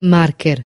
marker.